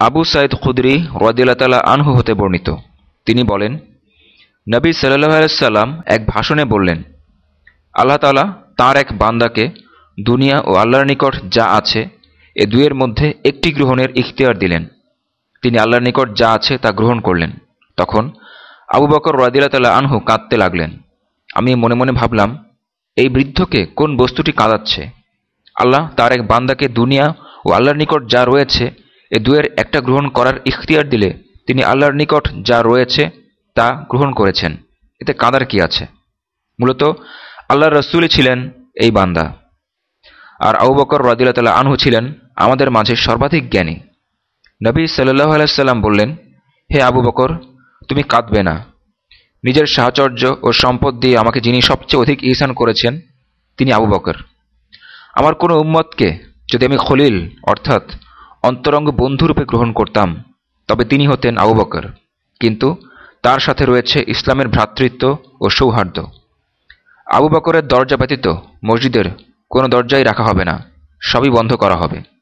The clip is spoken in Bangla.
আবু সাইদ খুদরি রদিল্লা আনহু হতে বর্ণিত। তিনি বলেন, নবী সাল্লাহ আলাইসাল্লাম এক ভাষণে বললেন, আল্লাহ তালা তাঁর এক বান্দাকে দুনিয়া ও আল্লাহর নিকট যা আছে এ দুয়ের মধ্যে একটি গ্রহণের ইখতিয়ার দিলেন। তিনি আল্লাহর নিকট যা আছে তা গ্রহণ করলেন। তখন আবু বকর রদিল্লা আনহু কাঁদতে লাগলেন। আমি মনে মনে ভাবলাম, এই বৃদ্ধকে কোন বস্তুটি কাঁদাচ্ছে? আল্লাহ তার এক বান্দাকে দুনিয়া ও আল্লাহর নিকট যা রয়েছে এ দুয়ের একটা গ্রহণ করার ইখতিয়ার দিলে তিনি আল্লাহর নিকট যা রয়েছে তা গ্রহণ করেছেন। এতে কাদার কি আছে? মূলত আল্লাহর রসুলই ছিলেন এই বান্দা। আর আবু বকর রদিল্লা আনহু ছিলেন আমাদের মাঝে সর্বাধিক জ্ঞানী। নবী সাল্লাহ আলাইসাল্লাম বললেন, হে আবু বকর, তুমি কাঁদবে না। নিজের সাহচর্য ও সম্পদ দিয়ে আমাকে যিনি সবচেয়ে অধিক ইহসান করেছেন, তিনি আবু বকর। আমার কোনো উম্মতকে যদি আমি খলিল, অর্থাৎ অন্তরঙ্গ বন্ধুরূপে গ্রহণ করতাম। তবে তিনি হতেন আবু বকর। কিন্তু তার সাথে রয়েছে ইসলামের ভ্রাতৃত্ব ও সৌহার্দ্য। আবু বকরের দরজা ব্যতীত মসজিদের কোনো দরজাই রাখা হবে না। সবই বন্ধ করা হবে।